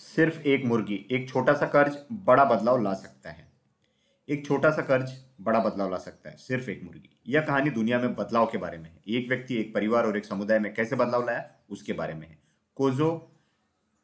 सिर्फ़ एक मुर्गी, एक छोटा सा कर्ज बड़ा बदलाव ला सकता है। एक छोटा सा कर्ज बड़ा बदलाव ला सकता है, सिर्फ़ एक मुर्गी। यह कहानी दुनिया में बदलाव के बारे में है। एक व्यक्ति, एक परिवार और एक समुदाय में कैसे बदलाव लाया, उसके बारे में है। कोजो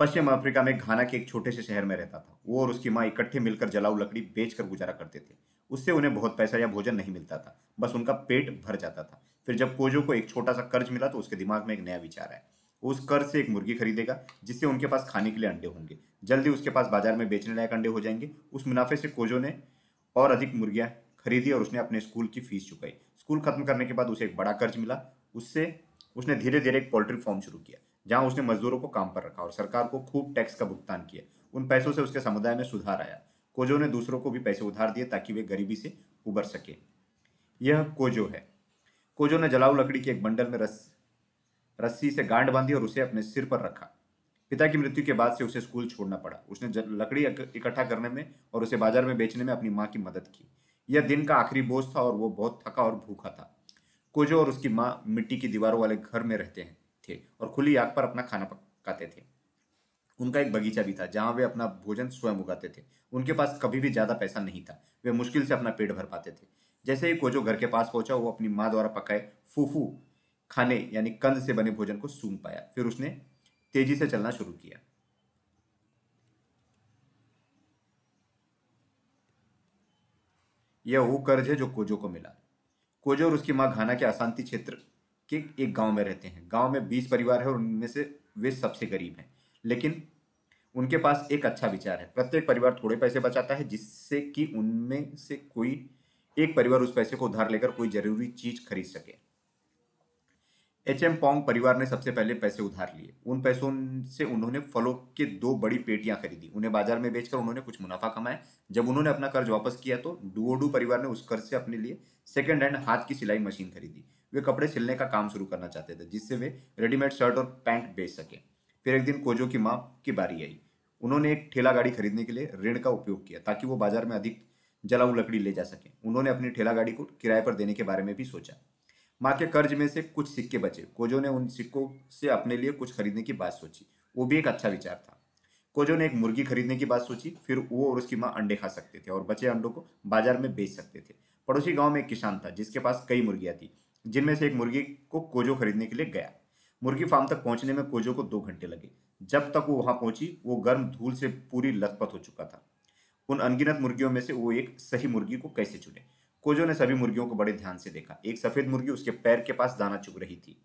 पश्चिम अफ्रीका में घाना के एक छोटे से शहर में रहता था। वो और उसकी माँ इकट्ठे मिलकर जलाऊ लकड़ी बेचकर गुजारा करते थे। उससे उन्हें बहुत पैसा या भोजन नहीं मिलता था, बस उनका पेट भर जाता था। फिर जब कोजो को एक छोटा सा कर्ज मिला तो उसके दिमाग में एक नया विचार आया। उस कर्ज से एक मुर्गी खरीदेगा, जिससे उनके पास खाने के लिए अंडे होंगे। जल्दी उसके पास बाज़ार में बेचने लायक अंडे हो जाएँगे। उस मुनाफे से कोजो ने और अधिक मुर्गियाँ खरीदी और उसने अपने स्कूल की फ़ीस चुकाई। स्कूल खत्म करने के बाद उसे एक बड़ा कर्ज मिला। उससे उसने धीरे धीरे एक पोल्ट्री फार्म शुरू किया, जहाँ उसने मजदूरों को काम पर रखा और सरकार को खूब टैक्स का भुगतान किया। उन पैसों से उसके समुदाय में सुधार आया। कोजो ने दूसरों को भी पैसे उधार दिए ताकि वे गरीबी से उबर सके। यह कोजो है। कोजो ने जलाऊ लकड़ी के एक बंडल में रस रस्सी से गांड बांधी और उसे अपने सिर पर रखा। पिता की मृत्यु के बाद से उसे स्कूल छोड़ना पड़ा। उसने लकड़ी इकट्ठा करने में और उसे बाज़ार में बेचने में अपनी माँ की मदद की। यह दिन का आखिरी बोझ था और वो बहुत थका और भूखा था। कोजो और उसकी माँ मिट्टी की दीवारों वाले घर में रहते हैं, थे और खुली आग पर अपना खाना पकाते थे। उनका एक बगीचा भी था, जहाँ वे अपना भोजन स्वयं उगाते थे। उनके पास कभी भी ज़्यादा पैसा नहीं था। वे मुश्किल से अपना पेट भर पाते थे। जैसे ही कोजो घर के पास पहुँचा, वो अपनी माँ द्वारा पकाए फूफू खाने यानी कंद से बने भोजन को सूंघ पाया। फिर उसने तेज़ी से चलना शुरू किया। यह वो कर्ज है जो कोजो को मिला। कोजो और उसकी माँ घाना के अशांति क्षेत्र के एक गाँव में रहते हैं। गाँव में बीस परिवार है और उनमें से वे सबसे गरीब हैं। लेकिन उनके पास एक अच्छा विचार है। प्रत्येक परिवार थोड़े पैसे बचाता है, जिससे कि उनमें से कोई एक परिवार उस पैसे को उधार लेकर कोई ज़रूरी चीज़ खरीद सके। एच एम पोंग परिवार ने सबसे पहले पैसे उधार लिए। उन पैसों से उन्होंने फलों के दो बड़ी पेटियाँ खरीदी। उन्हें बाज़ार में बेचकर उन्होंने कुछ मुनाफा कमाया। जब उन्होंने अपना कर्ज वापस किया तो डुओडू परिवार ने उस कर्ज से अपने लिए सेकेंड हैंड हाथ की सिलाई मशीन खरीदी। वे कपड़े सिलने का काम शुरू करना चाहते थे, जिससे वे रेडीमेड शर्ट और पैंट बेच सके। फिर एक दिन कोजो की माँ की बारी आई। उन्होंने एक ठेला गाड़ी खरीदने के लिए ऋण का उपयोग किया, ताकि वो बाज़ार में अधिक जलाऊ लकड़ी ले जा सके। उन्होंने अपनी ठेला गाड़ी को किराए पर देने के बारे में भी सोचा। माँ के कर्ज में से कुछ सिक्के बचे। कोजो ने उन सिक्कों से अपने लिए कुछ खरीदने की बात सोची। वो भी एक अच्छा विचार था। कोजो ने एक मुर्गी खरीदने की बात सोची, फिर वो और उसकी माँ अंडे खा सकते थे और बचे अंडों को बाज़ार में बेच सकते थे। पड़ोसी गाँव में एक किसान था, जिसके पास कई मुर्गियाँ थी, जिनमें से एक मुर्गी को कोजो खरीदने के लिए गया। मुर्गी फार्म तक पहुँचने में कोजो को दो घंटे लगे। जब तक वो वहाँ पहुँची, वो गर्म धूल से पूरी लथपथ हो चुका था। उन अनगिनत मुर्गियों में से वो एक सही मुर्गी को कैसे चुने? कोजो ने सभी मुर्गियों को बड़े ध्यान से देखा। एक सफ़ेद मुर्गी उसके पैर के पास दाना चुग रही थी।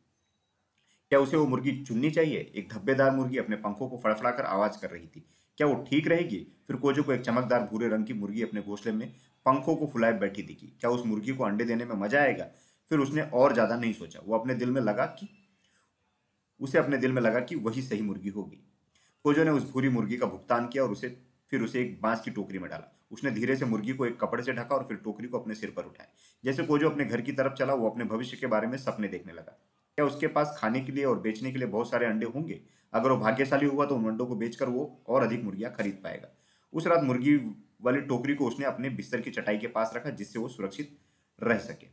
क्या उसे वो मुर्गी चुननी चाहिए? एक धब्बेदार मुर्गी अपने पंखों को फड़फड़ाकर आवाज़ कर रही थी। क्या वो ठीक रहेगी? फिर कोजो को एक चमकदार भूरे रंग की मुर्गी अपने घोंसले में पंखों को फुलाए बैठी दिखी। क्या उस मुर्गी को अंडे देने में मज़ा आएगा? फिर उसने और ज़्यादा नहीं सोचा। वो अपने दिल में लगा कि उसे अपने दिल में लगा कि वही सही मुर्गी होगी। कोजो ने उस भूरी मुर्गी का भुगतान किया और उसे फिर उसे एक बाँस की टोकरी में डाला। उसने धीरे से मुर्गी को एक कपड़े से ढका और फिर टोकरी को अपने सिर पर उठाया। जैसे कोजो अपने घर की तरफ़ चला, वो अपने भविष्य के बारे में सपने देखने लगा। क्या उसके पास खाने के लिए और बेचने के लिए बहुत सारे अंडे होंगे? अगर वो भाग्यशाली हुआ तो उन अंडों को बेचकर वो और अधिक मुर्गियाँ खरीद पाएगा। उस रात मुर्गी वाली टोकरी को उसने अपने बिस्तर की चटाई के पास रखा, जिससे वो सुरक्षित रह सके।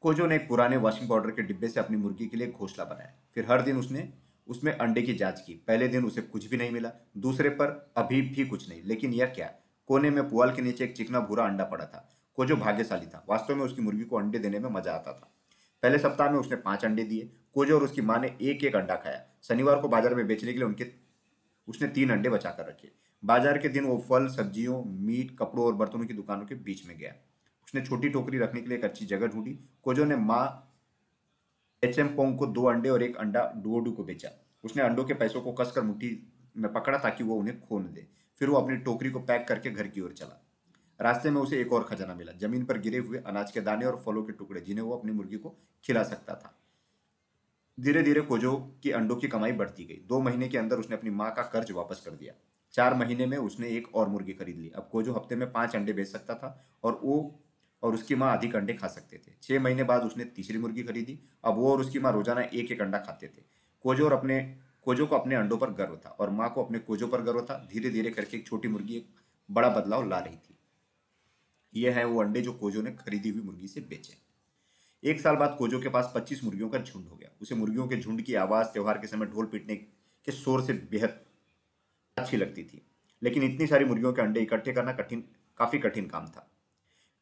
कोजो ने एक पुराने वॉशिंग पाउडर के डिब्बे से अपनी मुर्गी के लिए घोसला बनाया। फिर हर दिन उसने उसमें अंडे की जाँच की। पहले दिन उसे कुछ भी नहीं मिला, दूसरे पर अभी भी कुछ नहीं। लेकिन यह क्या? कोने में पुआल के नीचे एक चिकना भूरा अंडा पड़ा था। को जो भाग्यशाली था। वास्तव में उसकी मुर्गी को अंडे देने में मज़ा आता था। पहले सप्ताह में उसने पाँच अंडे दिए। कोजो और उसकी माँ ने एक एक अंडा खाया। शनिवार को बाज़ार में बेचने के लिए उनके उसने तीन अंडे बचा कर रखे। बाज़ार के दिन वो फल, सब्जियों, मीट, कपड़ों और बर्तनों की दुकानों के बीच में गया। उसने छोटी टोकरी रखने के लिए एक अच्छी जगह ढूंढी। कोजो ने माँ एच एम पोंग को दो अंडे और एक अंडा डुओडू को बेचा। उसने अंडों के पैसों को कसकर मुट्ठी में पकड़ा ताकि वो उन्हें खो न दे। फिर वो अपनी टोकरी को पैक करके घर की ओर चला। रास्ते में उसे एक और खजाना मिला। ज़मीन पर गिरे हुए अनाज के दाने और फलों के टुकड़े, जिन्हें वो अपनी मुर्गी को खिला सकता था। धीरे धीरे कोजो की अंडों की कमाई बढ़ती गई। दो महीने के अंदर उसने अपनी माँ का कर्ज वापस कर दिया। चार महीने में उसने एक और मुर्गी खरीद ली। अब कोजो हफ़्ते में पाँच अंडे बेच सकता था और वो और उसकी माँ अधिक अंडे खा सकते थे। छः महीने बाद उसने तीसरी मुर्गी खरीदी। अब वो और उसकी माँ रोज़ाना एक एक अंडा खाते थे। कोजो और अपने कोजो को अपने अंडों पर गर्व था और माँ को अपने कोजो पर गर्व था। धीरे धीरे करके एक छोटी मुर्गी एक बड़ा बदलाव ला रही थी। यह है वो अंडे जो कोजो ने खरीदी हुई मुर्गी से बेचे। एक साल बाद कोजो के पास पच्चीस मुर्गियों का झुंड हो गया। उसे मुर्गियों के झुंड की आवाज़ त्योहार के समय ढोल पीटने के शोर से बेहद अच्छी लगती थी। लेकिन इतनी सारी मुर्गियों के अंडे इकट्ठे करना कठिन काफ़ी कठिन काम था।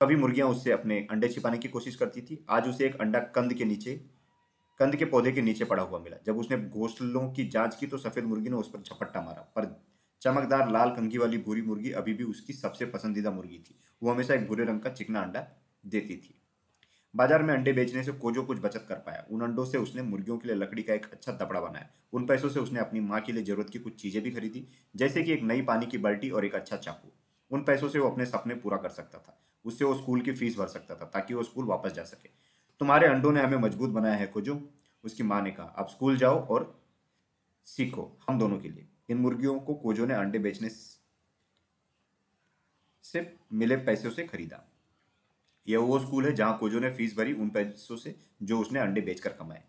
कभी मुर्गियाँ उससे अपने अंडे छिपाने की कोशिश करती थी। आज उसे एक अंडा कंद के नीचे, कंद के पौधे के नीचे पड़ा हुआ मिला। जब उसने घोंसलों की जाँच की तो सफ़ेद मुर्गी ने उस पर झपट्टा मारा। पर चमकदार, लाल, कंघी वाली भूरी मुर्गी अभी भी उसकी सबसे पसंदीदा मुर्गी थी। वो हमेशा एक भूरे रंग का चिकना अंडा देती थी। बाज़ार में अंडे बेचने से कोजो कुछ बचत कर पाया। उन अंडों से उसने मुर्गियों के लिए लकड़ी का एक अच्छा दपड़ा बनाया। उन पैसों से उसने अपनी माँ के लिए ज़रूरत की कुछ चीज़ें भी खरीदी, जैसे कि एक नई पानी की बाल्टी और एक अच्छा चाकू। उन पैसों से वो अपने सपने पूरा कर सकता था। उससे वो स्कूल की फ़ीस भर सकता था, ताकि वो स्कूल वापस जा सके। तुम्हारे अंडों ने हमें मज़बूत बनाया है कोजो उसकी माँ ने कहा आप स्कूल जाओ और सीखो, हम दोनों के लिए। इन मुर्गियों को कोजो ने अंडे बेचने से मिले पैसों से खरीदा। यह वो स्कूल है जहाँ कोजो ने फ़ीस भरी उन पैसों से जो उसने अंडे बेचकर कमाए।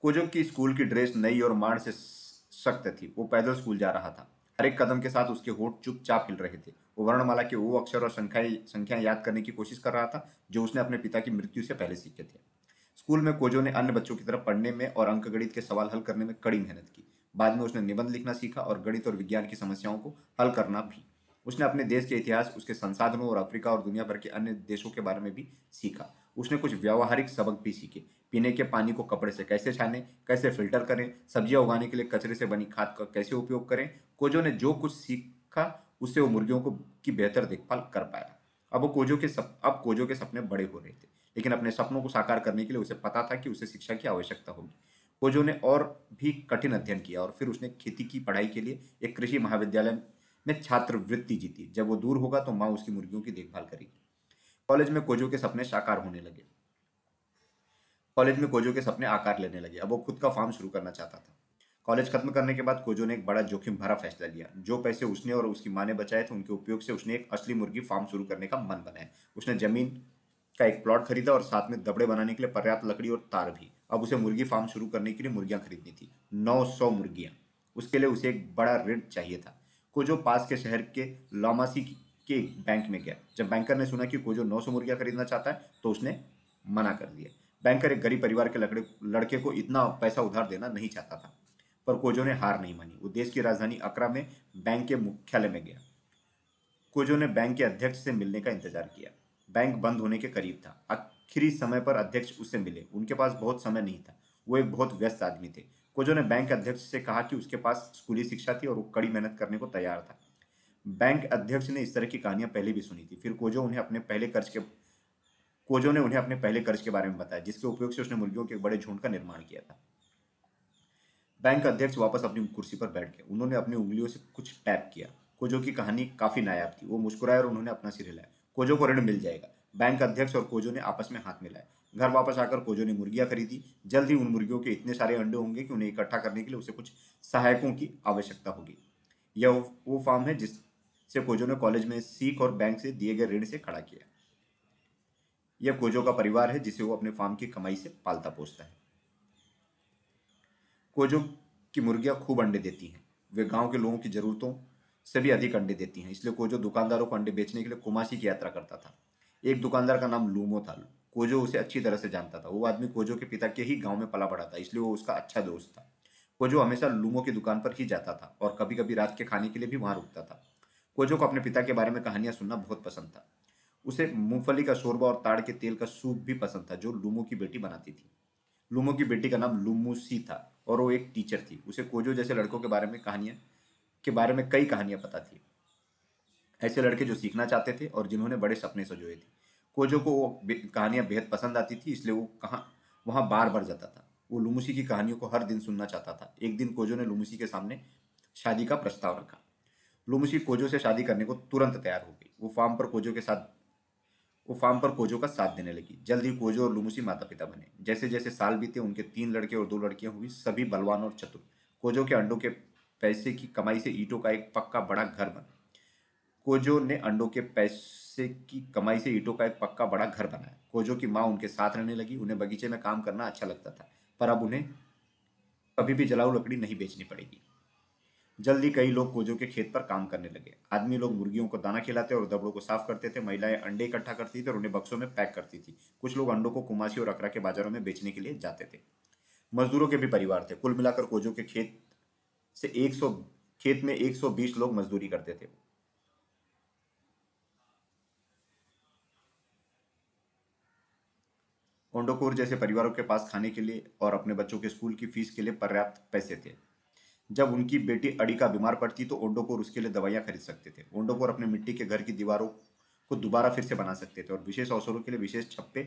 कोजो की स्कूल की ड्रेस नई और माड़ से, सख्त थी। वो पैदल स्कूल जा रहा था। हर एक कदम के साथ उसके होठ चुपचाप हिल रहे थे। वो वर्णमाला के वो अक्षर और संख्याएँ संख्याएँ याद करने की कोशिश कर रहा था, जो उसने अपने पिता की मृत्यु से पहले सीखे थे। स्कूल में कोजो ने अन्य बच्चों की तरफ़ पढ़ने में और अंक गणित के सवाल हल करने में कड़ी मेहनत की। बाद में उसने निबंध लिखना सीखा और गणित और विज्ञान की समस्याओं को हल करना भी। उसने अपने देश के इतिहास, उसके संसाधनों और अफ्रीका और दुनिया भर के अन्य देशों के बारे में भी सीखा। उसने कुछ व्यावहारिक सबक भी सीखे। पीने के पानी को कपड़े से कैसे छाने, कैसे फ़िल्टर करें, सब्ज़ियाँ उगाने के लिए कचरे से बनी खाद का कैसे उपयोग करें, कोजो ने जो कुछ सीखा, उससे वो मुर्गियों को की बेहतर देखभाल कर पाया। अब वो कोजो के सप, अब कोजो के सपने बड़े हो रहे थे, लेकिन अपने सपनों को साकार करने के लिए उसे पता था कि उसे शिक्षा की आवश्यकता होगी। कोजो ने और भी कठिन अध्ययन किया और फिर उसने खेती की पढ़ाई के लिए एक कृषि महाविद्यालय में छात्रवृत्ति जीती। जब वो दूर होगा तो माँ उसकी मुर्गियों की देखभाल करेगी। कॉलेज में कोजो के सपने साकार होने लगे। कॉलेज में कोजो के सपने आकार लेने लगे। अब वो खुद का फार्म शुरू करना चाहता था। कॉलेज खत्म करने के बाद कोजो ने एक बड़ा जोखिम भरा फैसला लिया। जो पैसे उसने और उसकी माँ ने बचाए थे, उनके उपयोग से उसने एक असली मुर्गी फार्म शुरू करने का मन बनाया। उसने ज़मीन का एक प्लॉट खरीदा और साथ में दबड़े बनाने के लिए पर्याप्त लकड़ी और तार भी। अब उसे मुर्गी फार्म शुरू करने के लिए मुर्गियाँ खरीदनी थी। नौ सौ मुर्गियाँ। उसके लिए उसे एक बड़ा ऋण चाहिए था। कोजो पास के शहर के लामासी के बैंक में गया। जब बैंकर ने सुना कि कोजो नौ सौ मुर्गियाँ खरीदना चाहता है तो उसने मना कर दिया। बैंकर एक गरीब परिवार के लड़के को इतना पैसा उधार देना नहीं चाहता था, पर कोजो ने हार नहीं मानी। वो देश की राजधानी अकरा में बैंक के मुख्यालय में गया। कोजो ने बैंक के अध्यक्ष से मिलने का इंतज़ार किया। बैंक बंद होने के करीब था। आखिरी समय पर अध्यक्ष उससे मिले। उनके पास बहुत समय नहीं था। वो एक बहुत व्यस्त आदमी थे। कोजो ने बैंक अध्यक्ष से कहा कि उसके पास स्कूली शिक्षा थी और वो कड़ी मेहनत करने को तैयार था। बैंक अध्यक्ष ने इस तरह की कहानियाँ पहले भी सुनी थी। फिर कोजो उन्हें अपने पहले कर्ज के कोजो ने उन्हें अपने पहले कर्ज के बारे में बताया, जिसके उपयोग से उसने मुर्गियों के बड़े झुंड का निर्माण किया था। बैंक अध्यक्ष वापस अपनी कुर्सी पर बैठ गए। उन्होंने अपनी उंगलियों से कुछ टैप किया। कोजो की कहानी काफ़ी नायाब थी। वो मुस्कुराए और उन्होंने अपना सिर हिलाया। कोजो को ऋण मिल जाएगा। बैंक अध्यक्ष और कोजो ने आपस में हाथ मिलाए। घर वापस आकर कोजो ने मुर्गियाँ खरीदी। जल्द ही उन मुर्गियों के इतने सारे अंडे होंगे कि उन्हें इकट्ठा करने के लिए उसे कुछ सहायकों की आवश्यकता होगी। यह वो फार्म है जिससे कोजो ने कॉलेज में सीख और बैंक से दिए गए ऋण से खड़ा किया। यह कोजो का परिवार है जिसे वो अपने फार्म की कमाई से पालता पोसता है। कोजो की मुर्गियाँ खूब अंडे देती हैं। वे गाँव के लोगों की जरूरतों से भी अधिक अंडे देती हैं, इसलिए कोजो दुकानदारों को अंडे बेचने के लिए कुमासी की यात्रा करता था। एक दुकानदार का नाम लूमो था। कोजो उसे अच्छी तरह से जानता था। वो आदमी कोजो के पिता के ही गाँव में पला पड़ा था, इसलिए वो उसका अच्छा दोस्त था। कोजो हमेशा लूमो की दुकान पर ही जाता था और कभी कभी रात के खाने के लिए भी वहाँ रुकता था। कोजो को अपने पिता के बारे में कहानियाँ सुनना बहुत पसंद था। उसे मूंगफली का शोरबा और ताड़ के तेल का सूप भी पसंद था, जो लूमो की बेटी बनाती थी। लूमो की बेटी का नाम लुमूसी था और वो एक टीचर थी। उसे कोजो जैसे लड़कों के बारे में कहानियाँ, के बारे में कई कहानियाँ पता थी। ऐसे लड़के जो सीखना चाहते थे और जिन्होंने बड़े सपने सजोए थे। कोजो को वो कहानियाँ बेहद पसंद आती थी, इसलिए वो कहाँ, वहाँ बार बार जाता था। वो लुमुसी की कहानियों को हर दिन सुनना चाहता था। एक दिन कोजो ने लुमुसी के सामने शादी का प्रस्ताव रखा। लुमुसी कोजो से शादी करने को तुरंत तैयार हो गई। वो फार्म पर कोजो के साथ वो फार्म पर कोजो का साथ देने लगी। जल्द ही कोजो और लुमुसी माता पिता बने। जैसे जैसे साल बीते, उनके तीन लड़के और दो लड़कियाँ हुई, सभी बलवान और चतुर। कोजो के अंडों के पैसे की कमाई से ईटों का एक पक्का बड़ा घर बना। कोजो ने अंडों के पैसे की कमाई से ईटों का एक पक्का बड़ा घर बनाया। कोजो की माँ उनके साथ रहने लगी। उन्हें बगीचे में काम करना अच्छा लगता था, पर अब उन्हें कभी भी जलाऊ लकड़ी नहीं बेचनी पड़ेगी। जल्दी कई लोग कोजो के खेत पर काम करने लगे। आदमी लोग मुर्गियों को दाना खिलाते और दबड़ों को साफ़ करते थे। महिलाएँ अंडे इकट्ठा करती थी और उन्हें बक्सों में पैक करती थी। कुछ लोग अंडों को कुमासी और अकरा के बाजारों में बेचने के लिए जाते थे। मजदूरों के भी परिवार थे। कुल मिलाकर कोजो के खेत से 100 खेत में 120 लोग मजदूरी करते थे। ओंडोकोर जैसे परिवारों के पास खाने के लिए और अपने बच्चों के स्कूल की फ़ीस के लिए पर्याप्त पैसे थे। जब उनकी बेटी अडिका बीमार पड़ती तो ओंडोकोर उसके लिए दवाइयाँ खरीद सकते थे। ओंडोकोर अपने मिट्टी के घर की दीवारों को दोबारा फिर से बना सकते थे और विशेष अवसरों के लिए विशेष छप्पे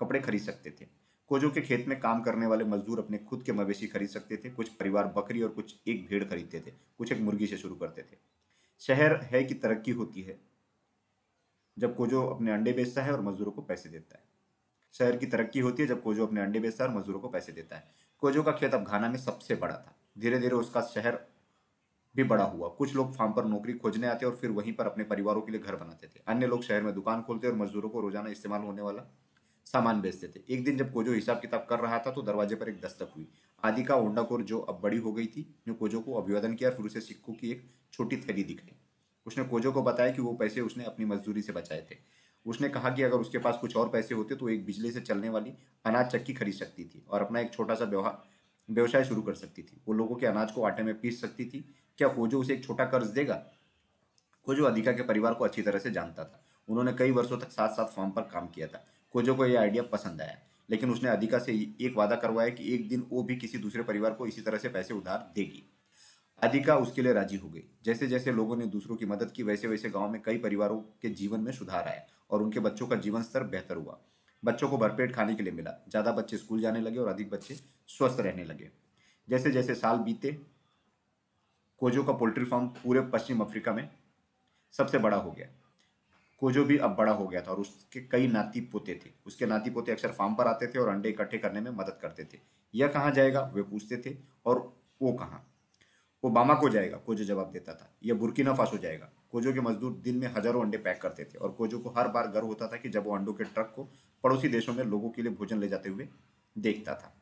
कपड़े खरीद सकते थे। कोजो के खेत में काम करने वाले मजदूर अपने खुद के मवेशी खरीद सकते थे। कुछ परिवार बकरी और कुछ एक भेड़ खरीदते थे। कुछ एक मुर्गी से शुरू करते थे। शहर है कि तरक्की होती है जब कोजो अपने अंडे बेचता है और मजदूरों को पैसे देता है। शहर की तरक्की होती है जब कोजो अपने अंडे बेचता है और मजदूरों को पैसे देता है। कोजो का खेत अब घाना में सबसे बड़ा था। धीरे धीरे उसका शहर भी बड़ा हुआ। कुछ लोग फार्म पर नौकरी खोजने आते और फिर वहीं पर अपने परिवारों के लिए घर बनाते थे। अन्य लोग शहर में दुकान खोलते और मजदूरों को रोज़ाना इस्तेमाल होने वाला सामान बेचते थे। एक दिन जब कोजो हिसाब किताब कर रहा था तो दरवाजे पर एक दस्तक हुई। आदि का ओंडाकोर जो अब बड़ी हो गई थी, ने कोजो को अभिवादन किया फिर उसे सिक्कों की एक छोटी थैली दिखाई। उसने कोजो को बताया कि वो पैसे उसने अपनी मजदूरी से बचाए थे। उसने कहा कि अगर उसके पास कुछ और पैसे होते तो एक बिजली से चलने वाली अनाज चक्की खरीद सकती थी और अपना एक छोटा सा व्यवहार व्यवसाय शुरू कर सकती थी। वो लोगों के अनाज को आटे में पीस सकती थी। क्या कोजो उसे एक छोटा कर्ज देगा कोजो अधिका के परिवार को अच्छी तरह से जानता था। उन्होंने कई वर्षों तक साथ साथ फॉर्म पर काम किया था। कोजो को यह आइडिया पसंद आया, लेकिन उसने अधिका से एक वादा करवाया कि एक दिन वो भी किसी दूसरे परिवार को इसी तरह से पैसे उधार देगी। अधिका उसके लिए राज़ी हो गई। जैसे जैसे लोगों ने दूसरों की मदद की वैसे वैसे गाँव में कई परिवारों के जीवन में सुधार आया और उनके बच्चों का जीवन स्तर बेहतर हुआ। बच्चों को भरपेट खाने के लिए मिला। ज़्यादा बच्चे स्कूल जाने लगे और अधिक बच्चे स्वस्थ रहने लगे। जैसे जैसे साल बीते, कोजो का पोल्ट्री फार्म पूरे पश्चिम अफ्रीका में सबसे बड़ा हो गया। कोजो भी अब बड़ा हो गया था और उसके कई नाती पोते थे। उसके नाती पोते अक्सर फार्म पर आते थे और अंडे इकट्ठे करने में मदद करते थे। यह कहाँ जाएगा, वे पूछते थे। और वो कहाँ? वो बामा को जाएगा, कोजो जवाब देता था। यह बुरकिना फासो जाएगा। कोजो के मजदूर दिन में हज़ारों अंडे पैक करते थे और कोजो को हर बार गर्व होता था कि जब वो अंडों के ट्रक को पड़ोसी देशों में लोगों के लिए भोजन ले जाते हुए देखता था।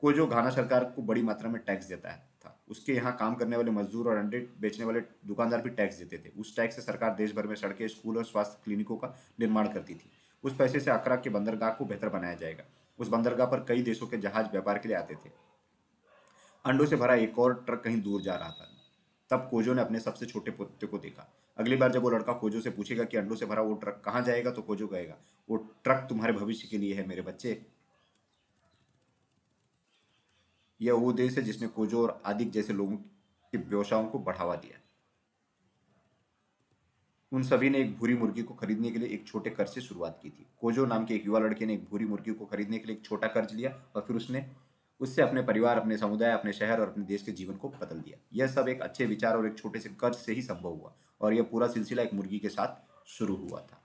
कोजो घाना सरकार को बड़ी मात्रा में टैक्स देता है, था। उसके यहाँ काम करने वाले मजदूर और अंडे बेचने वाले दुकानदार भी टैक्स देते थे। उस टैक्स से सरकार देश भर में सड़कें, स्कूल और स्वास्थ्य क्लिनिकों का निर्माण करती थी। उस पैसे से अकरा के बंदरगाह को बेहतर बनाया जाएगा। उस बंदरगाह पर कई देशों के जहाज़ व्यापार के लिए आते थे। अंडों से भरा एक और ट्रक कहीं दूर जा रहा था। तब कोजो ने अपने सबसे छोटे पोते को देखा। अगली बार जब वो लड़का कोजो से पूछेगा कि अंडों से भरा वो ट्रक कहाँ जाएगा तो कोजो कहेगा, वो ट्रक तुम्हारे भविष्य के लिए है मेरे बच्चे। यह वो देश है जिसने कोजो और आदिक जैसे लोगों की व्यवसायों को बढ़ावा दिया। उन सभी ने एक भूरी मुर्गी को खरीदने के लिए एक छोटे कर्ज से शुरुआत की थी। कोजो नाम के एक युवा लड़के ने एक भूरी मुर्गी को खरीदने के लिए एक छोटा कर्ज लिया और फिर उसने उससे अपने परिवार, अपने समुदाय, अपने शहर और अपने देश के जीवन को बदल दिया। यह सब एक अच्छे विचार और एक छोटे से कर्ज से ही संभव हुआ। और यह पूरा सिलसिला एक मुर्गी के साथ शुरू हुआ था।